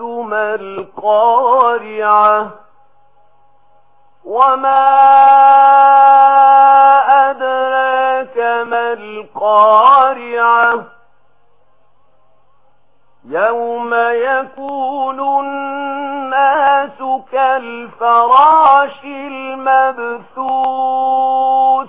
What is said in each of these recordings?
ما القارعة وما أدراك ما القارعة يوم يكون الناس كالفراش المبثوث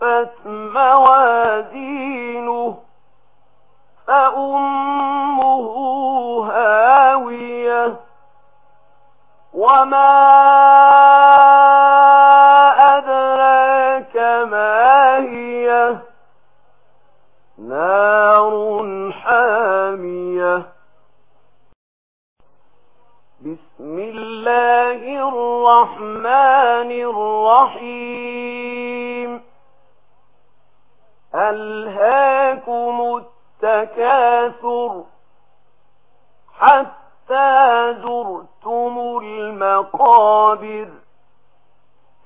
خفت موازينه فأمه هاوية وما أدراك ما هي نار حامية بسم الله الرحمن الرحيم ألهاكم التكاثر حتى زرتم المقابر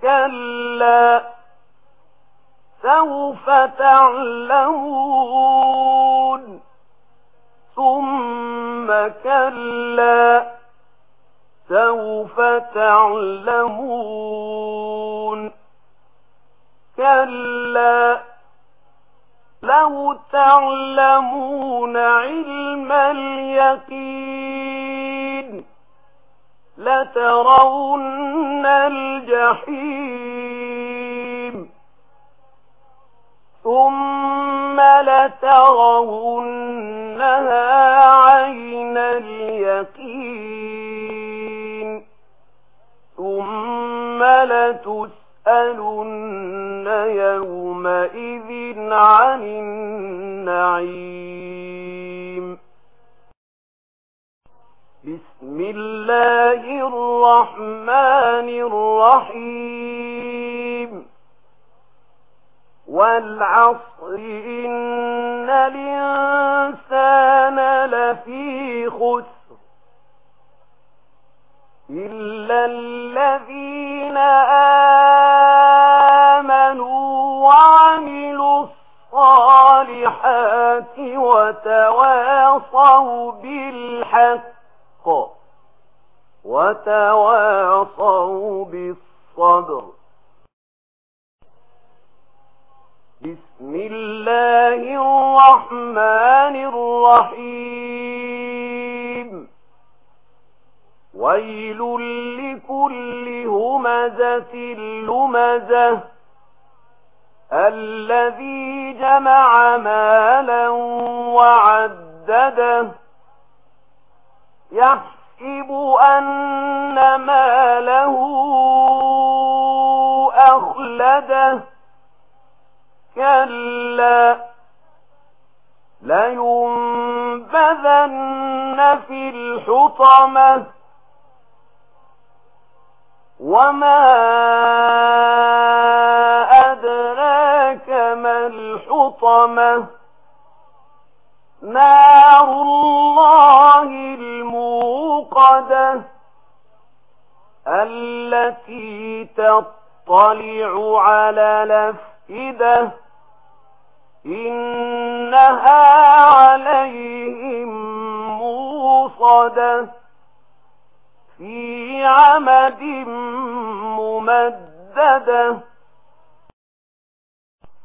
كلا سوف تعلمون ثم كلا سوف تعلمون كلا لو تعلمون علم اليقين لترون الجحيم ثم لترونها عين اليقين ثم لتسرون يسألن يومئذ عن النعيم بسم الله الرحمن الرحيم والعصر إن الإنسان لفي خسر إلا الصالحات وتواصوا بالحق وتواصوا بالصبر بسم الله الرحمن الرحيم ويل لكل همزة لمزة الذي جمع مالا وعدده. يحسب أن ماله أخلده. كلا لينبذن في الحطمة. وما ما الحطمة نار الله الموقدة التي تطلع على لفئدة إنها عليهم موصدة في عمد ممددة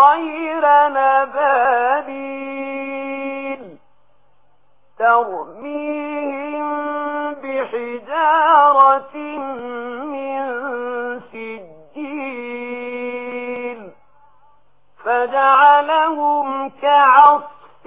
غير نبابين ترميهم بحجارة من سجيل. فجعلهم كعصف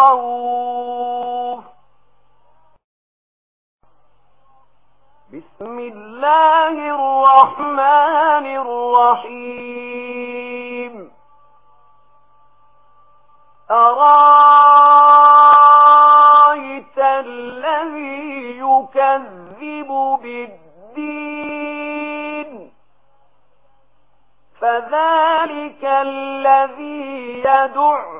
الرؤوف بسم الله الرحمن الرحيم أرايت الذي يكذب بالدين فذلك الذي يدعو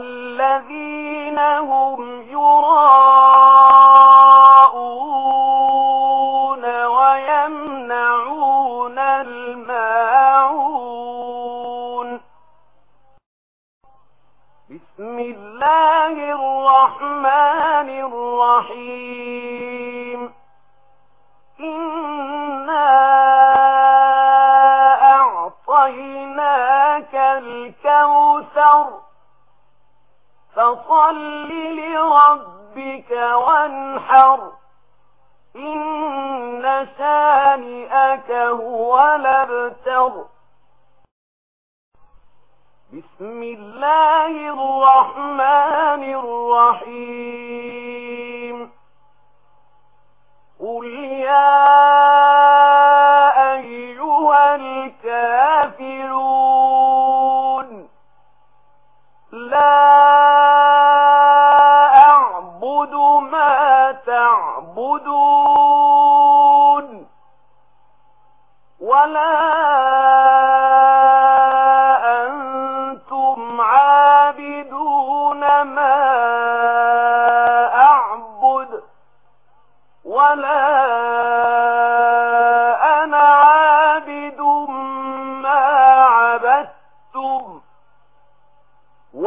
الذين هم يراءون ويمنعون الماعون. بسم الله الرحمن الرحيم. إنا أعطيناك الكوثر. فصل لربك وانحر. إن شانئك هو لبتر بسم الله الرحمن الرحيم. قل يا أيها الكافرون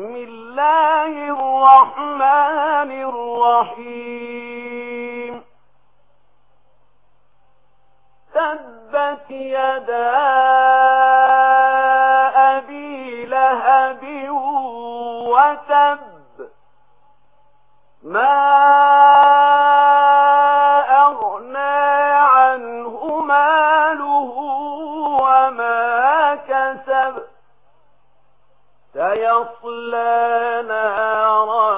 بسم الله الرحمن الرحيم. تبت يدا أبي لهب وتب. ما Thank عنه ماله وما كسب. سيصلى نارا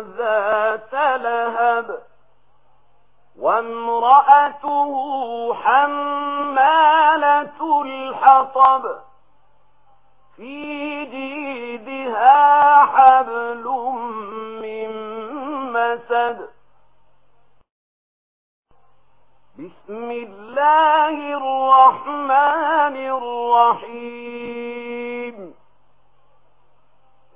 ذات لهب وامرأته حمالة الحطب في جيدها حبل من مسد بسم الله الرحمن الرحيم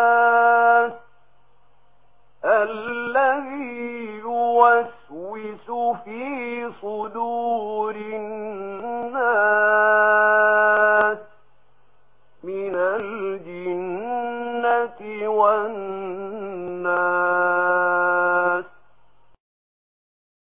الخناس الذي يوسوس في الجنة والناس